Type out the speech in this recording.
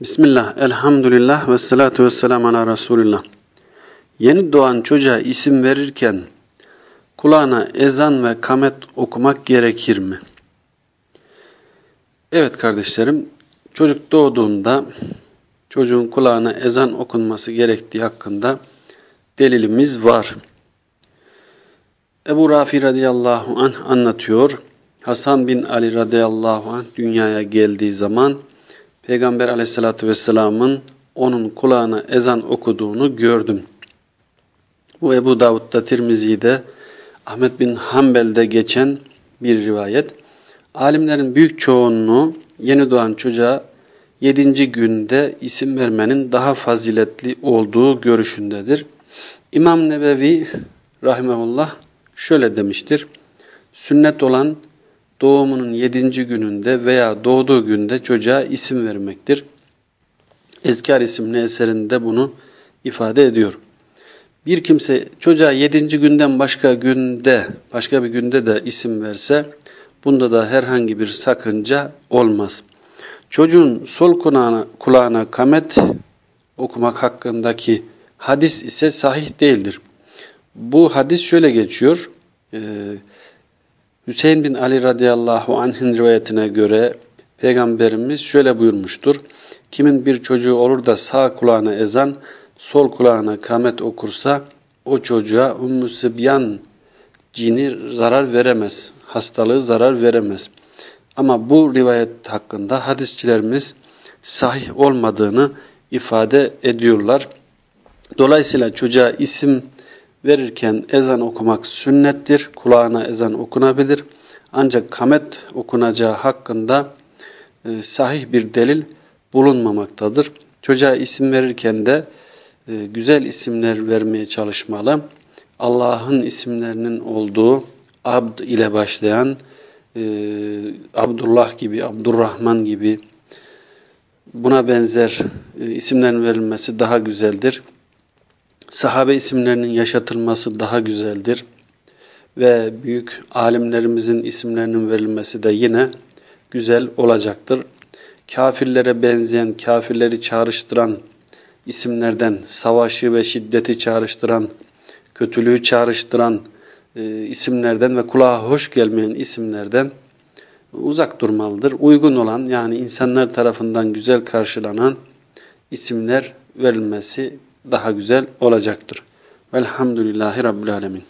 Bismillah, elhamdülillah ve salatu ve selamu ala Resulillah. Yeni doğan çocuğa isim verirken kulağına ezan ve kamet okumak gerekir mi? Evet kardeşlerim, çocuk doğduğunda çocuğun kulağına ezan okunması gerektiği hakkında delilimiz var. Ebu Rafi radıyallahu anh anlatıyor. Hasan bin Ali radıyallahu anh dünyaya geldiği zaman Peygamber aleyhissalatü vesselamın onun kulağına ezan okuduğunu gördüm. Bu Ebu Davud'da, Tirmizi'de, Ahmet bin Hanbel'de geçen bir rivayet. Alimlerin büyük çoğunluğu yeni doğan çocuğa yedinci günde isim vermenin daha faziletli olduğu görüşündedir. İmam Nebevi rahimehullah şöyle demiştir. Sünnet olan doğumunun yedinci gününde veya doğduğu günde çocuğa isim vermektir. Ezkar isimli eserinde bunu ifade ediyor. Bir kimse çocuğa yedinci günden başka günde, başka bir günde de isim verse, bunda da herhangi bir sakınca olmaz. Çocuğun sol kulağına, kulağına kamet okumak hakkındaki hadis ise sahih değildir. Bu hadis şöyle geçiyor. Ee, Hüseyin bin Ali radıyallahu anh'ın rivayetine göre Peygamberimiz şöyle buyurmuştur. Kimin bir çocuğu olur da sağ kulağına ezan, sol kulağına kamet okursa o çocuğa Ümmü Sibyan cini zarar veremez, hastalığı zarar veremez. Ama bu rivayet hakkında hadisçilerimiz sahih olmadığını ifade ediyorlar. Dolayısıyla çocuğa isim verirken ezan okumak sünnettir. Kulağına ezan okunabilir. Ancak kamet okunacağı hakkında e, sahih bir delil bulunmamaktadır. Çocuğa isim verirken de e, güzel isimler vermeye çalışmalı. Allah'ın isimlerinin olduğu Abd ile başlayan e, Abdullah gibi, Abdurrahman gibi buna benzer e, isimlerin verilmesi daha güzeldir sahabe isimlerinin yaşatılması daha güzeldir. Ve büyük alimlerimizin isimlerinin verilmesi de yine güzel olacaktır. Kafirlere benzeyen, kafirleri çağrıştıran isimlerden, savaşı ve şiddeti çağrıştıran, kötülüğü çağrıştıran e, isimlerden ve kulağa hoş gelmeyen isimlerden uzak durmalıdır. Uygun olan yani insanlar tarafından güzel karşılanan isimler verilmesi daha güzel olacaktır. Velhamdülillahi Rabbil Alemin.